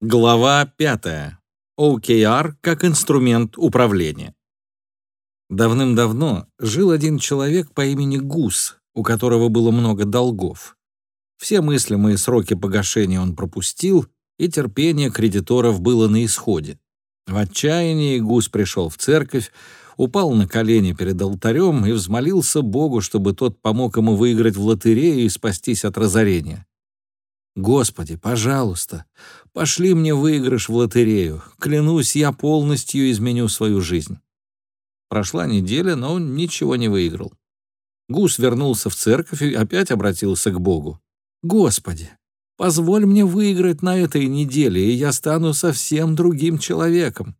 Глава 5. OKR как инструмент управления. Давным-давно жил один человек по имени Гус, у которого было много долгов. Все мыслимые сроки погашения он пропустил, и терпение кредиторов было на исходе. В отчаянии Гус пришел в церковь, упал на колени перед алтарем и взмолился Богу, чтобы тот помог ему выиграть в лотерею и спастись от разорения. Господи, пожалуйста, пошли мне выигрыш в лотерею. Клянусь, я полностью изменю свою жизнь. Прошла неделя, но он ничего не выиграл. Гус вернулся в церковь и опять обратился к Богу. «Господи, позволь мне выиграть на этой неделе, и я стану совсем другим человеком».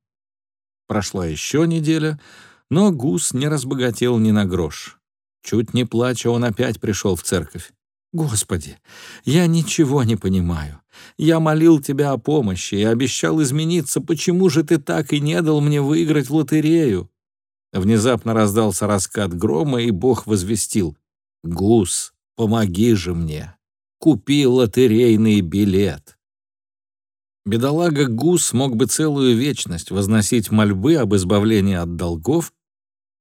Прошла еще неделя, но Гус не разбогател ни на грош. Чуть не плача, он опять пришел в церковь. Господи, я ничего не понимаю. Я молил Тебя о помощи и обещал измениться. Почему же Ты так и не дал мне выиграть в лотерею?» Внезапно раздался раскат грома, и Бог возвестил. «Гус, помоги же мне. Купи лотерейный билет». Бедолага Гус мог бы целую вечность возносить мольбы об избавлении от долгов,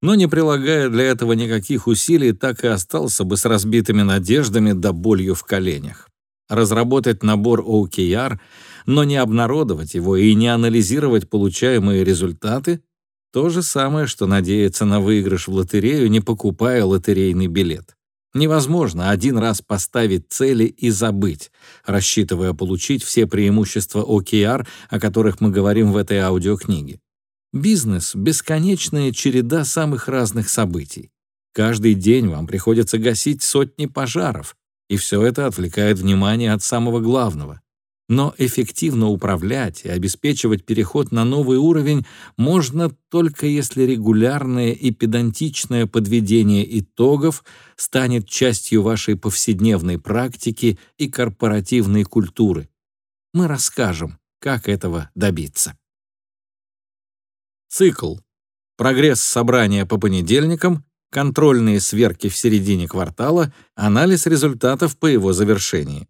но не прилагая для этого никаких усилий, так и остался бы с разбитыми надеждами да болью в коленях. Разработать набор OKR, но не обнародовать его и не анализировать получаемые результаты — то же самое, что надеяться на выигрыш в лотерею, не покупая лотерейный билет. Невозможно один раз поставить цели и забыть, рассчитывая получить все преимущества OKR, о которых мы говорим в этой аудиокниге. Бизнес — бесконечная череда самых разных событий. Каждый день вам приходится гасить сотни пожаров, и все это отвлекает внимание от самого главного. Но эффективно управлять и обеспечивать переход на новый уровень можно только если регулярное и педантичное подведение итогов станет частью вашей повседневной практики и корпоративной культуры. Мы расскажем, как этого добиться. Цикл. Прогресс собрания по понедельникам, контрольные сверки в середине квартала, анализ результатов по его завершении.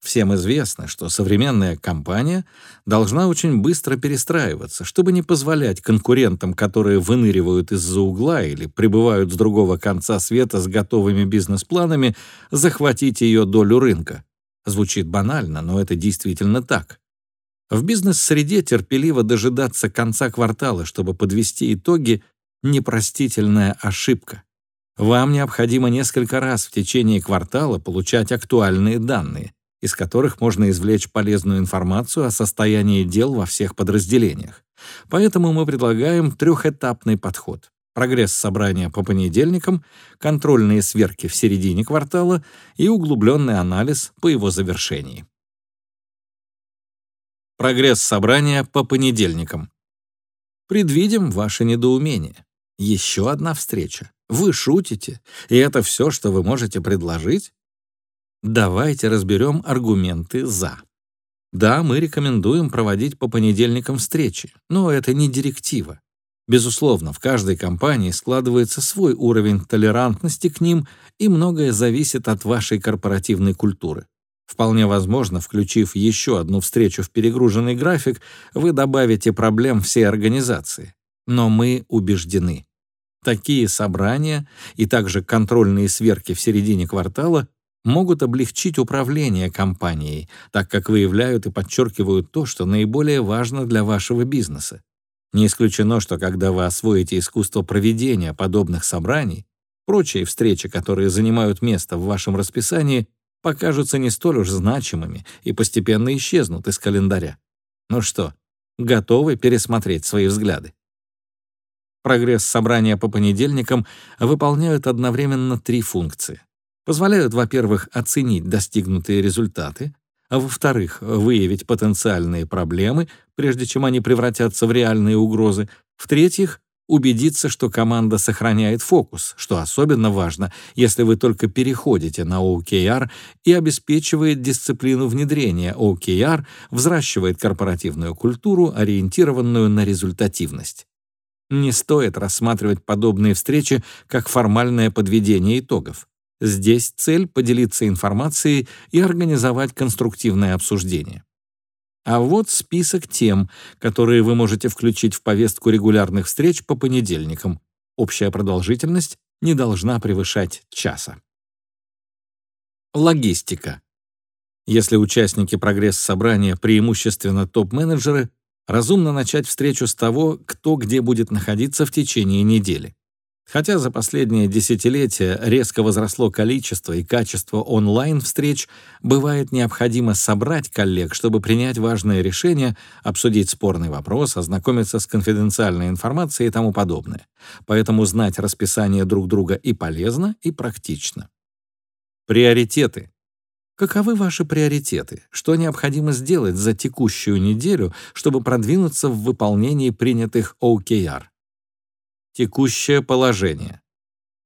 Всем известно, что современная компания должна очень быстро перестраиваться, чтобы не позволять конкурентам, которые выныривают из-за угла или прибывают с другого конца света с готовыми бизнес-планами, захватить ее долю рынка. Звучит банально, но это действительно так. В бизнес-среде терпеливо дожидаться конца квартала, чтобы подвести итоги — непростительная ошибка. Вам необходимо несколько раз в течение квартала получать актуальные данные, из которых можно извлечь полезную информацию о состоянии дел во всех подразделениях. Поэтому мы предлагаем трехэтапный подход. Прогресс собрания по понедельникам, контрольные сверки в середине квартала и углубленный анализ по его завершении. Прогресс собрания по понедельникам. Предвидим ваше недоумение. Еще одна встреча. Вы шутите, и это все, что вы можете предложить? Давайте разберем аргументы «за». Да, мы рекомендуем проводить по понедельникам встречи, но это не директива. Безусловно, в каждой компании складывается свой уровень толерантности к ним, и многое зависит от вашей корпоративной культуры. Вполне возможно, включив еще одну встречу в перегруженный график, вы добавите проблем всей организации. Но мы убеждены. Такие собрания и также контрольные сверки в середине квартала могут облегчить управление компанией, так как выявляют и подчеркивают то, что наиболее важно для вашего бизнеса. Не исключено, что когда вы освоите искусство проведения подобных собраний, прочие встречи, которые занимают место в вашем расписании, покажутся не столь уж значимыми и постепенно исчезнут из календаря. Ну что, готовы пересмотреть свои взгляды? Прогресс собрания по понедельникам выполняют одновременно три функции. Позволяют, во-первых, оценить достигнутые результаты, а во-вторых, выявить потенциальные проблемы, прежде чем они превратятся в реальные угрозы, в-третьих, убедиться, что команда сохраняет фокус, что особенно важно, если вы только переходите на OKR и обеспечивает дисциплину внедрения OKR, взращивает корпоративную культуру, ориентированную на результативность. Не стоит рассматривать подобные встречи как формальное подведение итогов. Здесь цель — поделиться информацией и организовать конструктивное обсуждение. А вот список тем, которые вы можете включить в повестку регулярных встреч по понедельникам. Общая продолжительность не должна превышать часа. Логистика. Если участники прогресс-собрания преимущественно топ-менеджеры, разумно начать встречу с того, кто где будет находиться в течение недели. Хотя за последние десятилетия резко возросло количество и качество онлайн-встреч, бывает необходимо собрать коллег, чтобы принять важные решения, обсудить спорный вопрос, ознакомиться с конфиденциальной информацией и тому подобное. Поэтому знать расписание друг друга и полезно, и практично. Приоритеты. Каковы ваши приоритеты? Что необходимо сделать за текущую неделю, чтобы продвинуться в выполнении принятых OKR? Текущее положение.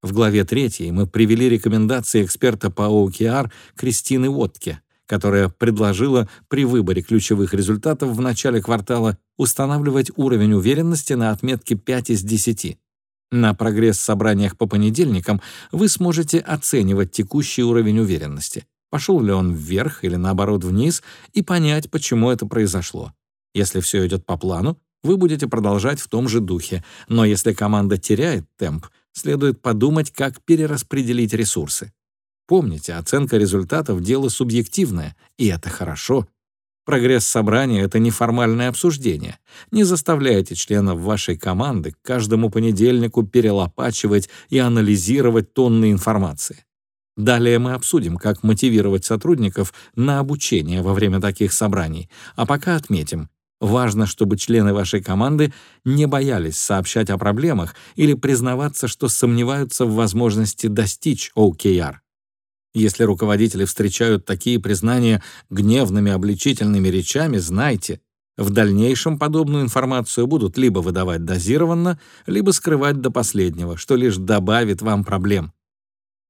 В главе 3 мы привели рекомендации эксперта по OKR Кристины Уотке, которая предложила при выборе ключевых результатов в начале квартала устанавливать уровень уверенности на отметке 5 из 10. На прогресс-собраниях по понедельникам вы сможете оценивать текущий уровень уверенности, пошел ли он вверх или наоборот вниз, и понять, почему это произошло. Если все идет по плану, вы будете продолжать в том же духе, но если команда теряет темп, следует подумать, как перераспределить ресурсы. Помните, оценка результатов — дело субъективное, и это хорошо. Прогресс собрания — это неформальное обсуждение. Не заставляйте членов вашей команды каждому понедельнику перелопачивать и анализировать тонны информации. Далее мы обсудим, как мотивировать сотрудников на обучение во время таких собраний, а пока отметим, Важно, чтобы члены вашей команды не боялись сообщать о проблемах или признаваться, что сомневаются в возможности достичь OKR. Если руководители встречают такие признания гневными обличительными речами, знайте, в дальнейшем подобную информацию будут либо выдавать дозированно, либо скрывать до последнего, что лишь добавит вам проблем.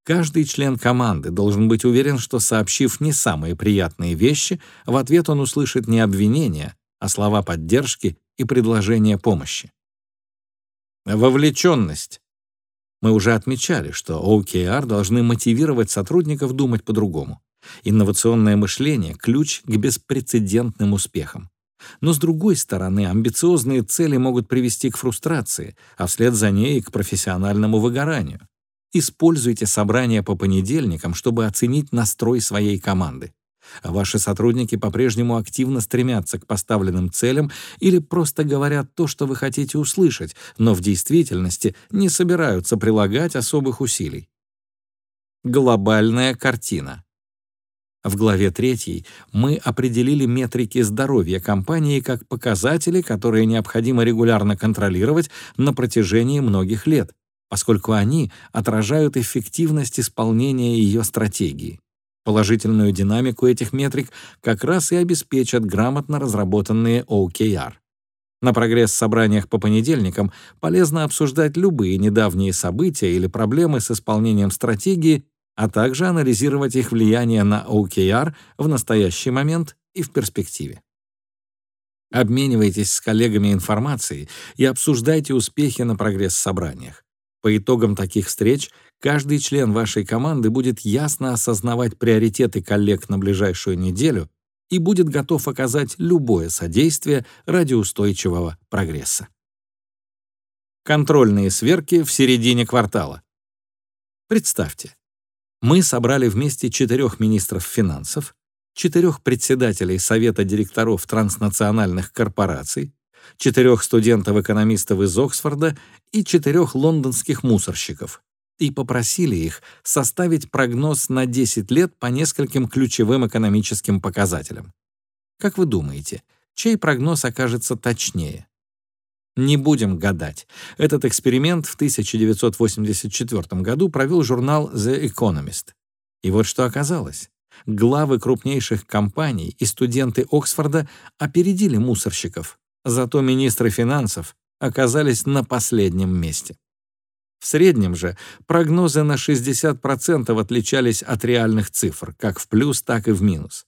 Каждый член команды должен быть уверен, что, сообщив не самые приятные вещи, в ответ он услышит не обвинения, а слова поддержки и предложения помощи. Вовлеченность. Мы уже отмечали, что OKR должны мотивировать сотрудников думать по-другому. Инновационное мышление — ключ к беспрецедентным успехам. Но, с другой стороны, амбициозные цели могут привести к фрустрации, а вслед за ней — к профессиональному выгоранию. Используйте собрания по понедельникам, чтобы оценить настрой своей команды. Ваши сотрудники по-прежнему активно стремятся к поставленным целям или просто говорят то, что вы хотите услышать, но в действительности не собираются прилагать особых усилий. Глобальная картина. В главе 3 мы определили метрики здоровья компании как показатели, которые необходимо регулярно контролировать на протяжении многих лет, поскольку они отражают эффективность исполнения ее стратегии. Положительную динамику этих метрик как раз и обеспечат грамотно разработанные OKR. На прогресс-собраниях по понедельникам полезно обсуждать любые недавние события или проблемы с исполнением стратегии, а также анализировать их влияние на OKR в настоящий момент и в перспективе. Обменивайтесь с коллегами информацией и обсуждайте успехи на прогресс-собраниях. По итогам таких встреч каждый член вашей команды будет ясно осознавать приоритеты коллег на ближайшую неделю и будет готов оказать любое содействие ради устойчивого прогресса. Контрольные сверки в середине квартала. Представьте, мы собрали вместе четырех министров финансов, четырех председателей Совета директоров транснациональных корпораций, четырех студентов-экономистов из Оксфорда и четырех лондонских мусорщиков и попросили их составить прогноз на 10 лет по нескольким ключевым экономическим показателям. Как вы думаете, чей прогноз окажется точнее? Не будем гадать. Этот эксперимент в 1984 году провел журнал The Economist. И вот что оказалось. Главы крупнейших компаний и студенты Оксфорда опередили мусорщиков, зато министры финансов оказались на последнем месте. В среднем же прогнозы на 60% отличались от реальных цифр, как в плюс, так и в минус.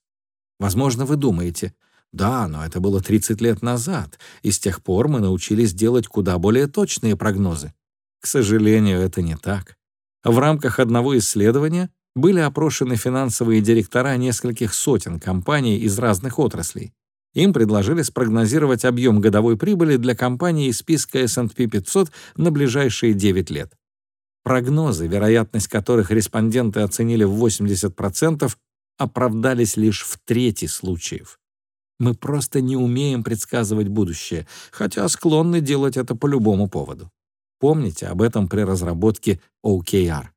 Возможно, вы думаете, да, но это было 30 лет назад, и с тех пор мы научились делать куда более точные прогнозы. К сожалению, это не так. В рамках одного исследования были опрошены финансовые директора нескольких сотен компаний из разных отраслей. Им предложили спрогнозировать объем годовой прибыли для компании из списка S&P 500 на ближайшие 9 лет. Прогнозы, вероятность которых респонденты оценили в 80%, оправдались лишь в трети случаев. Мы просто не умеем предсказывать будущее, хотя склонны делать это по любому поводу. Помните об этом при разработке OKR.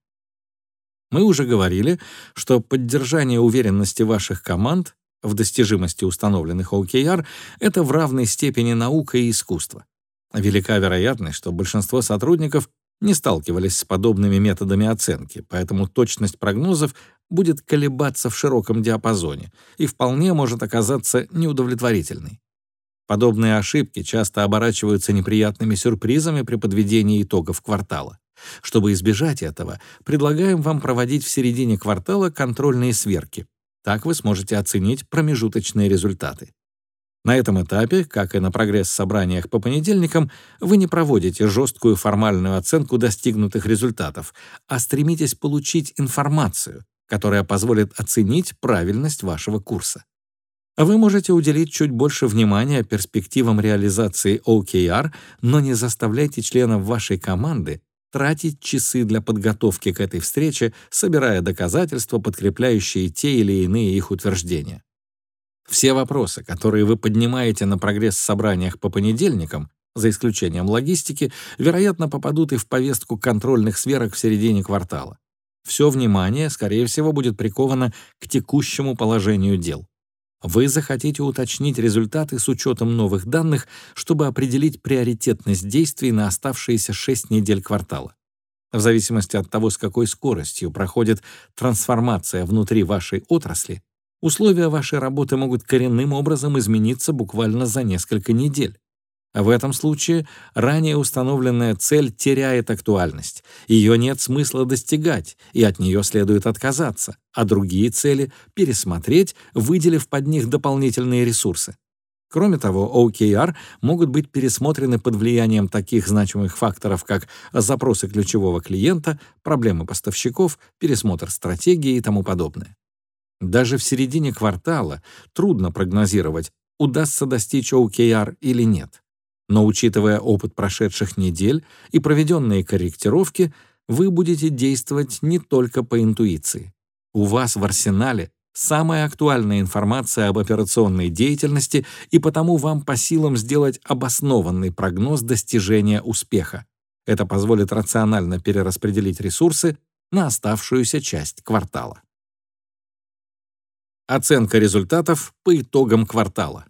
Мы уже говорили, что поддержание уверенности ваших команд в достижимости установленных OKR — это в равной степени наука и искусство. Велика вероятность, что большинство сотрудников не сталкивались с подобными методами оценки, поэтому точность прогнозов будет колебаться в широком диапазоне и вполне может оказаться неудовлетворительной. Подобные ошибки часто оборачиваются неприятными сюрпризами при подведении итогов квартала. Чтобы избежать этого, предлагаем вам проводить в середине квартала контрольные сверки. Так вы сможете оценить промежуточные результаты. На этом этапе, как и на прогресс-собраниях по понедельникам, вы не проводите жесткую формальную оценку достигнутых результатов, а стремитесь получить информацию, которая позволит оценить правильность вашего курса. Вы можете уделить чуть больше внимания перспективам реализации OKR, но не заставляйте членов вашей команды тратить часы для подготовки к этой встрече, собирая доказательства, подкрепляющие те или иные их утверждения. Все вопросы, которые вы поднимаете на прогресс-собраниях по понедельникам, за исключением логистики, вероятно, попадут и в повестку контрольных сверок в середине квартала. Все внимание, скорее всего, будет приковано к текущему положению дел. Вы захотите уточнить результаты с учетом новых данных, чтобы определить приоритетность действий на оставшиеся 6 недель квартала. В зависимости от того, с какой скоростью проходит трансформация внутри вашей отрасли, условия вашей работы могут коренным образом измениться буквально за несколько недель. В этом случае ранее установленная цель теряет актуальность, ее нет смысла достигать, и от нее следует отказаться, а другие цели пересмотреть, выделив под них дополнительные ресурсы. Кроме того, OKR могут быть пересмотрены под влиянием таких значимых факторов, как запросы ключевого клиента, проблемы поставщиков, пересмотр стратегии и тому подобное. Даже в середине квартала трудно прогнозировать, удастся достичь OKR или нет. Но учитывая опыт прошедших недель и проведенные корректировки, вы будете действовать не только по интуиции. У вас в арсенале самая актуальная информация об операционной деятельности, и потому вам по силам сделать обоснованный прогноз достижения успеха. Это позволит рационально перераспределить ресурсы на оставшуюся часть квартала. Оценка результатов по итогам квартала.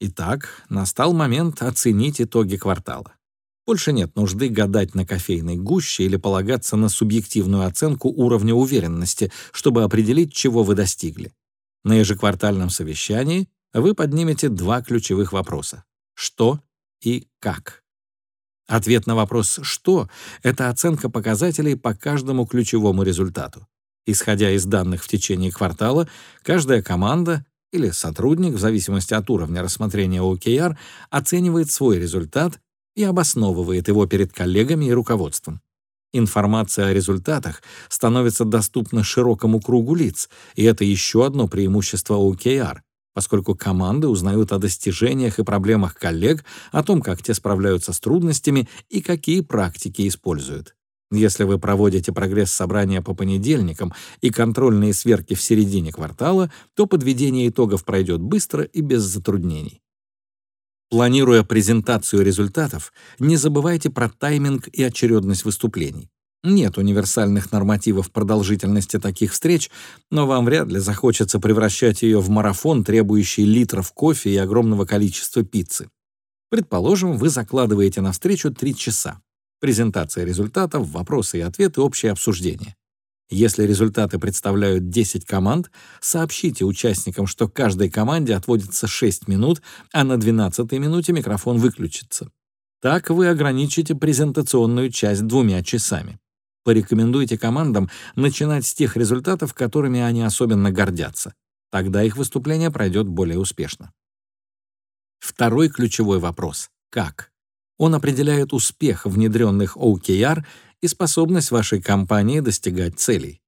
Итак, настал момент оценить итоги квартала. Больше нет нужды гадать на кофейной гуще или полагаться на субъективную оценку уровня уверенности, чтобы определить, чего вы достигли. На ежеквартальном совещании вы поднимете два ключевых вопроса — что и как. Ответ на вопрос «что» — это оценка показателей по каждому ключевому результату. Исходя из данных в течение квартала, каждая команда или сотрудник, в зависимости от уровня рассмотрения OKR, оценивает свой результат и обосновывает его перед коллегами и руководством. Информация о результатах становится доступна широкому кругу лиц, и это еще одно преимущество OKR, поскольку команды узнают о достижениях и проблемах коллег, о том, как те справляются с трудностями и какие практики используют. Если вы проводите прогресс-собрания по понедельникам и контрольные сверки в середине квартала, то подведение итогов пройдет быстро и без затруднений. Планируя презентацию результатов, не забывайте про тайминг и очередность выступлений. Нет универсальных нормативов продолжительности таких встреч, но вам вряд ли захочется превращать ее в марафон, требующий литров кофе и огромного количества пиццы. Предположим, вы закладываете на встречу 3 часа презентация результатов, вопросы и ответы, общее обсуждение. Если результаты представляют 10 команд, сообщите участникам, что каждой команде отводится 6 минут, а на 12 минуте микрофон выключится. Так вы ограничите презентационную часть двумя часами. Порекомендуйте командам начинать с тех результатов, которыми они особенно гордятся. Тогда их выступление пройдет более успешно. Второй ключевой вопрос — как? Он определяет успех внедренных OKR и способность вашей компании достигать целей.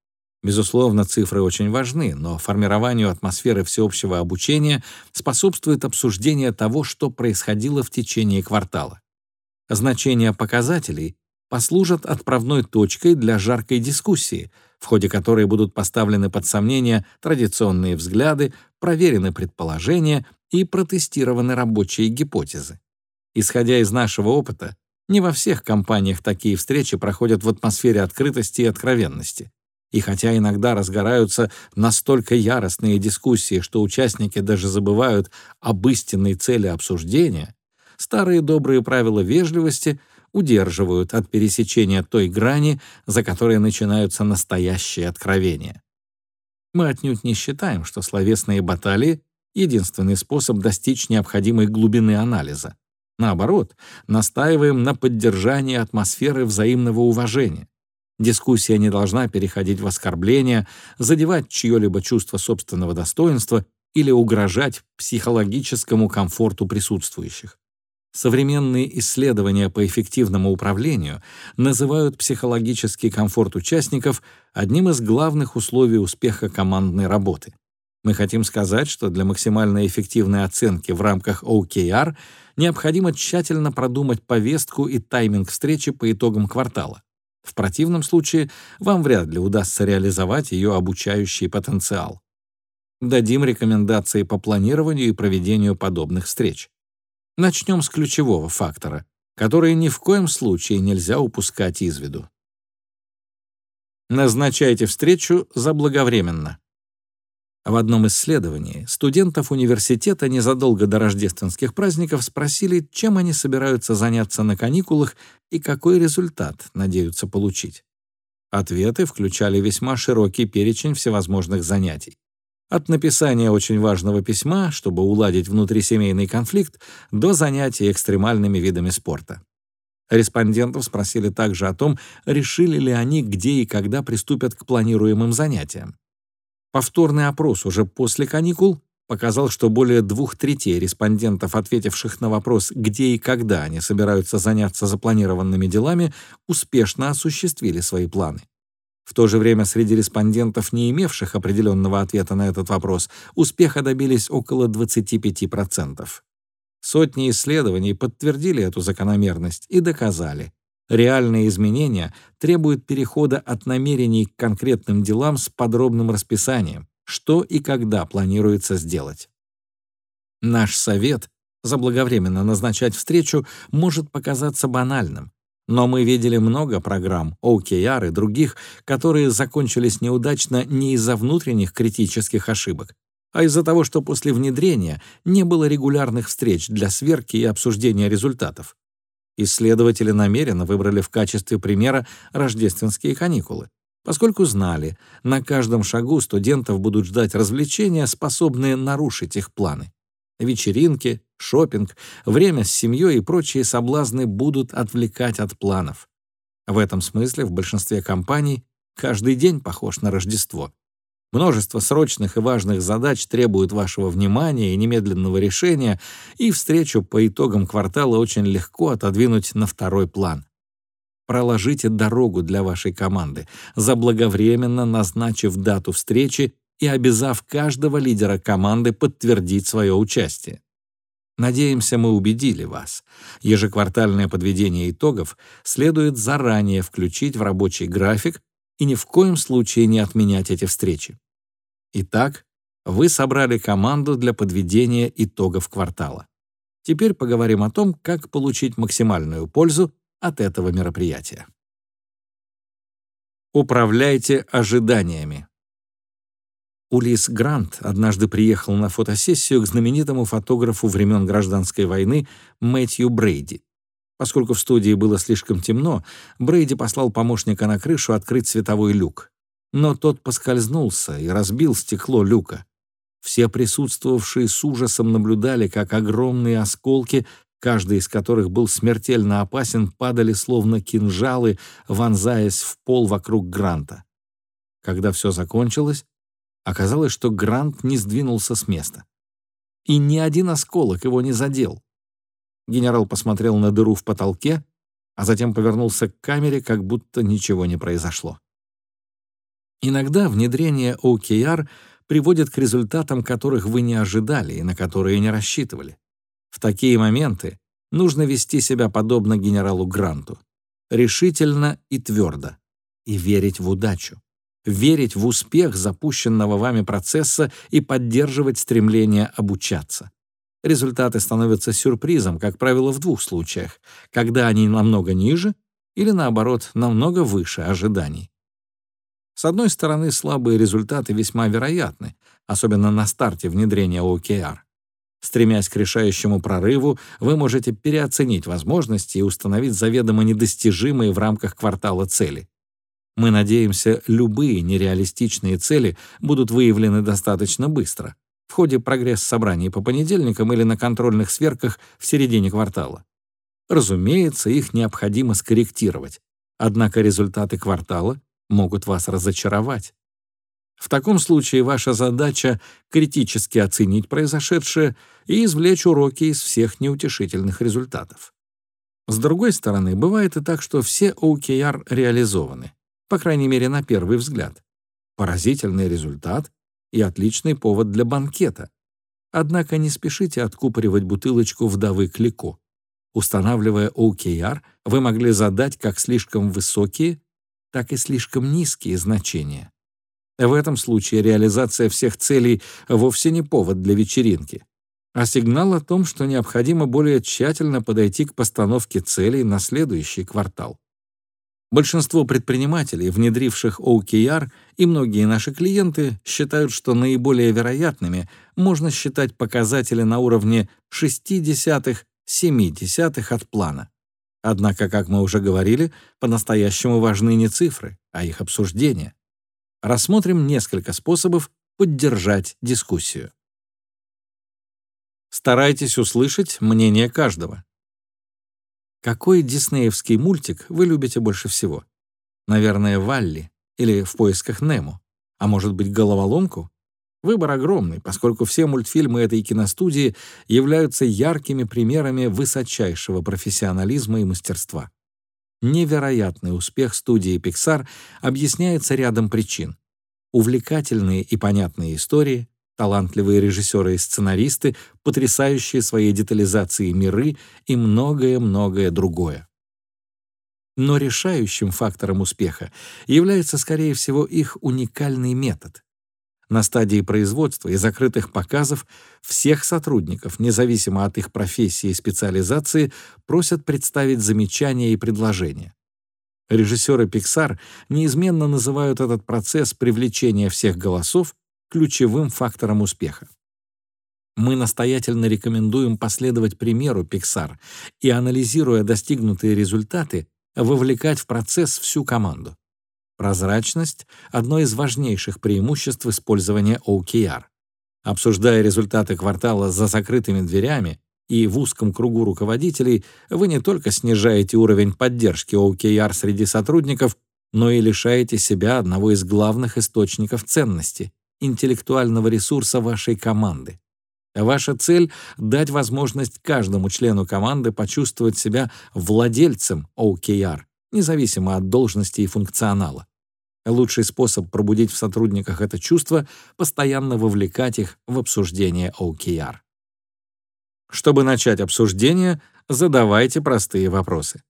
Безусловно, цифры очень важны, но формированию атмосферы всеобщего обучения способствует обсуждение того, что происходило в течение квартала. Значение показателей послужат отправной точкой для жаркой дискуссии, в ходе которой будут поставлены под сомнение традиционные взгляды, проверены предположения и протестированы рабочие гипотезы. Исходя из нашего опыта, не во всех компаниях такие встречи проходят в атмосфере открытости и откровенности. И хотя иногда разгораются настолько яростные дискуссии, что участники даже забывают об истинной цели обсуждения, старые добрые правила вежливости удерживают от пересечения той грани, за которой начинаются настоящие откровения. Мы отнюдь не считаем, что словесные баталии — единственный способ достичь необходимой глубины анализа. Наоборот, настаиваем на поддержании атмосферы взаимного уважения. Дискуссия не должна переходить в оскорбление, задевать чье-либо чувство собственного достоинства или угрожать психологическому комфорту присутствующих. Современные исследования по эффективному управлению называют психологический комфорт участников одним из главных условий успеха командной работы. Мы хотим сказать, что для максимально эффективной оценки в рамках OKR необходимо тщательно продумать повестку и тайминг встречи по итогам квартала. В противном случае вам вряд ли удастся реализовать ее обучающий потенциал. Дадим рекомендации по планированию и проведению подобных встреч. Начнем с ключевого фактора, который ни в коем случае нельзя упускать из виду. Назначайте встречу заблаговременно. В одном исследовании студентов университета незадолго до рождественских праздников спросили, чем они собираются заняться на каникулах и какой результат надеются получить. Ответы включали весьма широкий перечень всевозможных занятий. От написания очень важного письма, чтобы уладить внутрисемейный конфликт, до занятий экстремальными видами спорта. Респондентов спросили также о том, решили ли они, где и когда приступят к планируемым занятиям. Повторный опрос уже после каникул показал, что более двух третей респондентов, ответивших на вопрос, где и когда они собираются заняться запланированными делами, успешно осуществили свои планы. В то же время среди респондентов, не имевших определенного ответа на этот вопрос, успеха добились около 25%. Сотни исследований подтвердили эту закономерность и доказали, Реальные изменения требуют перехода от намерений к конкретным делам с подробным расписанием, что и когда планируется сделать. Наш совет заблаговременно назначать встречу может показаться банальным, но мы видели много программ, OKR и других, которые закончились неудачно не из-за внутренних критических ошибок, а из-за того, что после внедрения не было регулярных встреч для сверки и обсуждения результатов. Исследователи намеренно выбрали в качестве примера рождественские каникулы, поскольку знали, на каждом шагу студентов будут ждать развлечения, способные нарушить их планы. Вечеринки, шопинг, время с семьей и прочие соблазны будут отвлекать от планов. В этом смысле в большинстве компаний каждый день похож на Рождество. Множество срочных и важных задач требуют вашего внимания и немедленного решения, и встречу по итогам квартала очень легко отодвинуть на второй план. Проложите дорогу для вашей команды, заблаговременно назначив дату встречи и обязав каждого лидера команды подтвердить свое участие. Надеемся, мы убедили вас. Ежеквартальное подведение итогов следует заранее включить в рабочий график и ни в коем случае не отменять эти встречи. Итак, вы собрали команду для подведения итогов квартала. Теперь поговорим о том, как получить максимальную пользу от этого мероприятия. Управляйте ожиданиями. Улис Грант однажды приехал на фотосессию к знаменитому фотографу времен Гражданской войны Мэтью Брейди. Поскольку в студии было слишком темно, Брейди послал помощника на крышу открыть световой люк. Но тот поскользнулся и разбил стекло люка. Все присутствовавшие с ужасом наблюдали, как огромные осколки, каждый из которых был смертельно опасен, падали словно кинжалы, вонзаясь в пол вокруг Гранта. Когда все закончилось, оказалось, что Грант не сдвинулся с места. И ни один осколок его не задел. Генерал посмотрел на дыру в потолке, а затем повернулся к камере, как будто ничего не произошло. Иногда внедрение OKR приводит к результатам, которых вы не ожидали и на которые не рассчитывали. В такие моменты нужно вести себя подобно генералу Гранту. Решительно и твердо. И верить в удачу. Верить в успех запущенного вами процесса и поддерживать стремление обучаться. Результаты становятся сюрпризом, как правило, в двух случаях, когда они намного ниже или, наоборот, намного выше ожиданий. С одной стороны, слабые результаты весьма вероятны, особенно на старте внедрения OKR. Стремясь к решающему прорыву, вы можете переоценить возможности и установить заведомо недостижимые в рамках квартала цели. Мы надеемся, любые нереалистичные цели будут выявлены достаточно быстро в ходе прогресс-собраний по понедельникам или на контрольных сверках в середине квартала. Разумеется, их необходимо скорректировать, однако результаты квартала могут вас разочаровать. В таком случае ваша задача — критически оценить произошедшее и извлечь уроки из всех неутешительных результатов. С другой стороны, бывает и так, что все OKR реализованы, по крайней мере, на первый взгляд. Поразительный результат, и отличный повод для банкета. Однако не спешите откупоривать бутылочку вдовы Клико. Устанавливая OKR, вы могли задать как слишком высокие, так и слишком низкие значения. В этом случае реализация всех целей вовсе не повод для вечеринки, а сигнал о том, что необходимо более тщательно подойти к постановке целей на следующий квартал. Большинство предпринимателей, внедривших OKR, и многие наши клиенты считают, что наиболее вероятными можно считать показатели на уровне 0,6-0,7 от плана. Однако, как мы уже говорили, по-настоящему важны не цифры, а их обсуждение. Рассмотрим несколько способов поддержать дискуссию. Старайтесь услышать мнение каждого. Какой диснеевский мультик вы любите больше всего? Наверное, «Валли» или «В поисках Немо», а может быть, «Головоломку»? Выбор огромный, поскольку все мультфильмы этой киностудии являются яркими примерами высочайшего профессионализма и мастерства. Невероятный успех студии Pixar объясняется рядом причин. Увлекательные и понятные истории, талантливые режиссеры и сценаристы, потрясающие своей детализацией миры и многое-многое другое. Но решающим фактором успеха является, скорее всего, их уникальный метод. На стадии производства и закрытых показов всех сотрудников, независимо от их профессии и специализации, просят представить замечания и предложения. Режиссеры Pixar неизменно называют этот процесс привлечения всех голосов ключевым фактором успеха. Мы настоятельно рекомендуем последовать примеру Pixar и, анализируя достигнутые результаты, вовлекать в процесс всю команду. Прозрачность — одно из важнейших преимуществ использования OKR. Обсуждая результаты квартала за закрытыми дверями и в узком кругу руководителей, вы не только снижаете уровень поддержки OKR среди сотрудников, но и лишаете себя одного из главных источников ценности интеллектуального ресурса вашей команды. Ваша цель — дать возможность каждому члену команды почувствовать себя владельцем OKR, независимо от должности и функционала. Лучший способ пробудить в сотрудниках это чувство — постоянно вовлекать их в обсуждение OKR. Чтобы начать обсуждение, задавайте простые вопросы.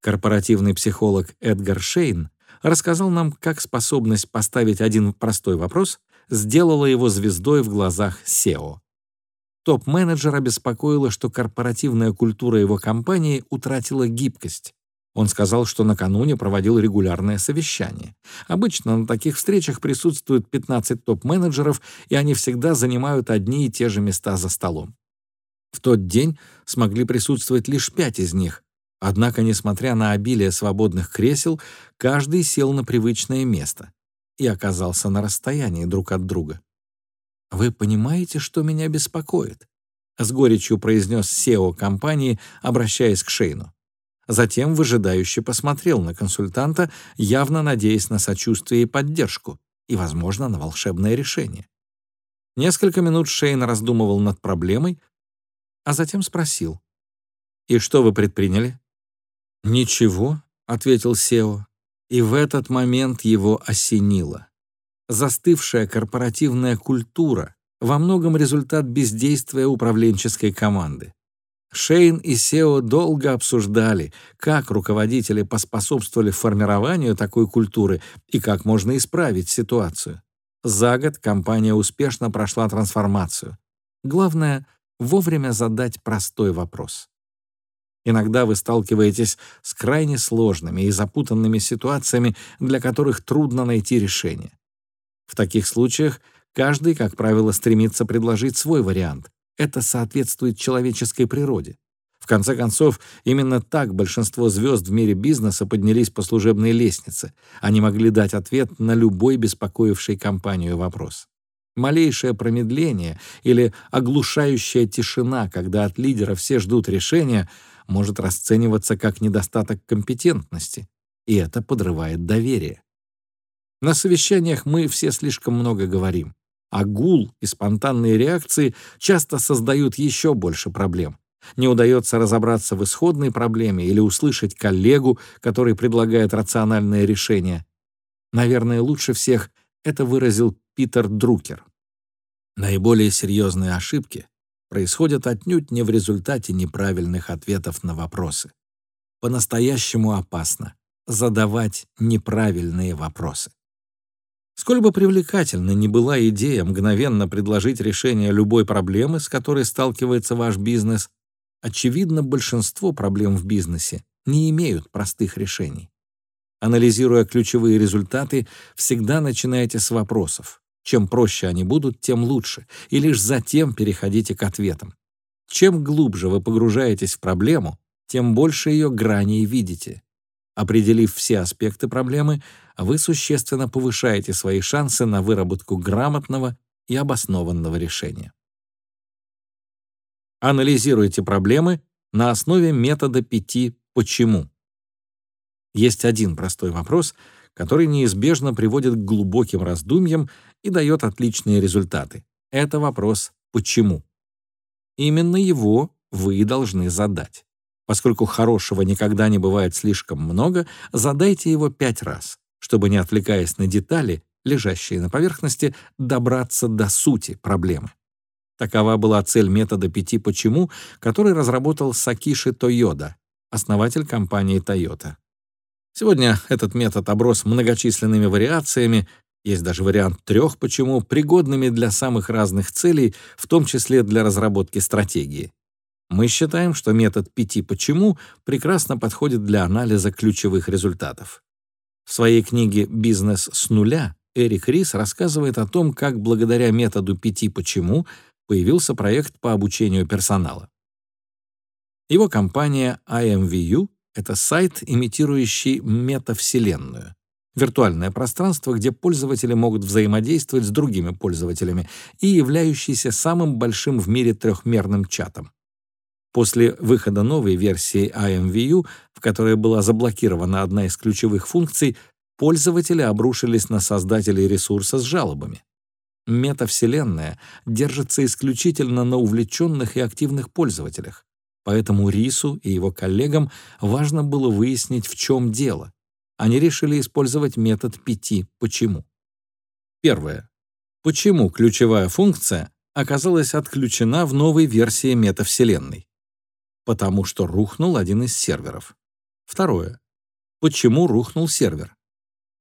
Корпоративный психолог Эдгар Шейн рассказал нам, как способность поставить один простой вопрос сделала его звездой в глазах SEO. Топ-менеджер обеспокоило, что корпоративная культура его компании утратила гибкость. Он сказал, что накануне проводил регулярное совещание. Обычно на таких встречах присутствуют 15 топ-менеджеров, и они всегда занимают одни и те же места за столом. В тот день смогли присутствовать лишь пять из них, Однако, несмотря на обилие свободных кресел, каждый сел на привычное место и оказался на расстоянии друг от друга. «Вы понимаете, что меня беспокоит?» — с горечью произнес SEO компании, обращаясь к Шейну. Затем выжидающе посмотрел на консультанта, явно надеясь на сочувствие и поддержку, и, возможно, на волшебное решение. Несколько минут Шейн раздумывал над проблемой, а затем спросил. «И что вы предприняли?» «Ничего», — ответил Сео. И в этот момент его осенило. Застывшая корпоративная культура во многом результат бездействия управленческой команды. Шейн и Сео долго обсуждали, как руководители поспособствовали формированию такой культуры и как можно исправить ситуацию. За год компания успешно прошла трансформацию. Главное — вовремя задать простой вопрос. Иногда вы сталкиваетесь с крайне сложными и запутанными ситуациями, для которых трудно найти решение. В таких случаях каждый, как правило, стремится предложить свой вариант, это соответствует человеческой природе. В конце концов, именно так большинство звезд в мире бизнеса поднялись по служебной лестнице. Они могли дать ответ на любой беспокоивший компанию вопрос. Малейшее промедление или оглушающая тишина, когда от лидера все ждут решения, может расцениваться как недостаток компетентности, и это подрывает доверие. На совещаниях мы все слишком много говорим. А гул и спонтанные реакции часто создают еще больше проблем. Не удается разобраться в исходной проблеме или услышать коллегу, который предлагает рациональное решение. Наверное, лучше всех это выразил Питер Друкер. Наиболее серьезные ошибки происходят отнюдь не в результате неправильных ответов на вопросы. По-настоящему опасно задавать неправильные вопросы. Сколь бы привлекательна ни была идея мгновенно предложить решение любой проблемы, с которой сталкивается ваш бизнес, очевидно, большинство проблем в бизнесе не имеют простых решений. Анализируя ключевые результаты, всегда начинайте с вопросов. Чем проще они будут, тем лучше, и лишь затем переходите к ответам. Чем глубже вы погружаетесь в проблему, тем больше ее граней видите. Определив все аспекты проблемы, вы существенно повышаете свои шансы на выработку грамотного и обоснованного решения. Анализируйте проблемы на основе метода пяти «почему». Есть один простой вопрос, который неизбежно приводит к глубоким раздумьям и дает отличные результаты. Это вопрос «почему?». Именно его вы должны задать. Поскольку хорошего никогда не бывает слишком много, задайте его пять раз, чтобы, не отвлекаясь на детали, лежащие на поверхности, добраться до сути проблемы. Такова была цель метода пяти «почему», который разработал Сакиши Тойода, основатель компании Toyota. Сегодня этот метод оброс многочисленными вариациями, есть даже вариант трех «почему», пригодными для самых разных целей, в том числе для разработки стратегии. Мы считаем, что метод пяти «почему» прекрасно подходит для анализа ключевых результатов. В своей книге «Бизнес с нуля» Эрик Рис рассказывает о том, как благодаря методу пяти «почему» появился проект по обучению персонала. Его компания IMVU — это сайт, имитирующий метавселенную, виртуальное пространство, где пользователи могут взаимодействовать с другими пользователями и являющийся самым большим в мире трехмерным чатом. После выхода новой версии IMVU, в которой была заблокирована одна из ключевых функций, пользователи обрушились на создателей ресурса с жалобами. Метавселенная держится исключительно на увлеченных и активных пользователях, поэтому Рису и его коллегам важно было выяснить, в чем дело. Они решили использовать метод пяти «почему». Первое. Почему ключевая функция оказалась отключена в новой версии метавселенной? Потому что рухнул один из серверов. Второе. Почему рухнул сервер?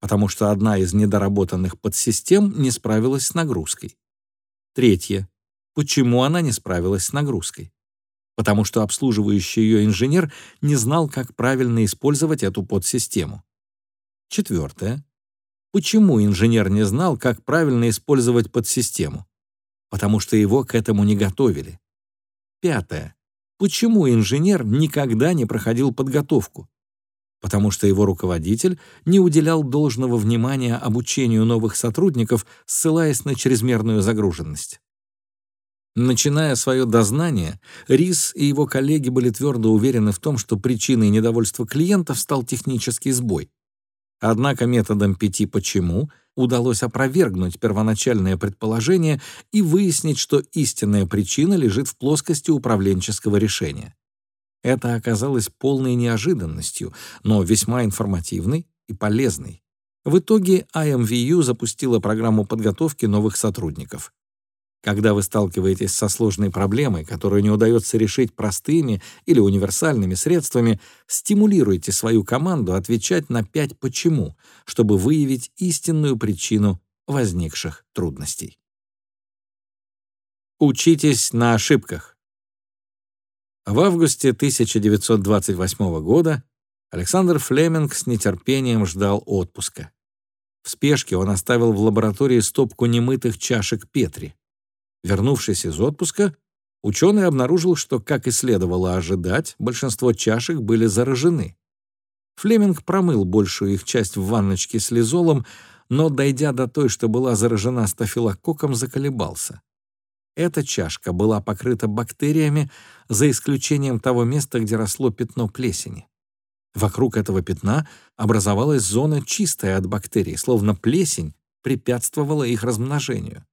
Потому что одна из недоработанных подсистем не справилась с нагрузкой. Третье. Почему она не справилась с нагрузкой? Потому что обслуживающий ее инженер не знал, как правильно использовать эту подсистему. Четвертое. Почему инженер не знал, как правильно использовать подсистему? Потому что его к этому не готовили. Пятое. Почему инженер никогда не проходил подготовку? Потому что его руководитель не уделял должного внимания обучению новых сотрудников, ссылаясь на чрезмерную загруженность. Начиная свое дознание, Рис и его коллеги были твердо уверены в том, что причиной недовольства клиентов стал технический сбой. Однако методом пяти «почему» удалось опровергнуть первоначальное предположение и выяснить, что истинная причина лежит в плоскости управленческого решения. Это оказалось полной неожиданностью, но весьма информативной и полезной. В итоге IMVU запустила программу подготовки новых сотрудников. Когда вы сталкиваетесь со сложной проблемой, которую не удается решить простыми или универсальными средствами, стимулируйте свою команду отвечать на пять «почему», чтобы выявить истинную причину возникших трудностей. Учитесь на ошибках. В августе 1928 года Александр Флеминг с нетерпением ждал отпуска. В спешке он оставил в лаборатории стопку немытых чашек Петри. Вернувшись из отпуска, ученый обнаружил, что, как и следовало ожидать, большинство чашек были заражены. Флеминг промыл большую их часть в ванночке с лизолом, но, дойдя до той, что была заражена стафилококком, заколебался. Эта чашка была покрыта бактериями, за исключением того места, где росло пятно плесени. Вокруг этого пятна образовалась зона чистая от бактерий, словно плесень препятствовала их размножению.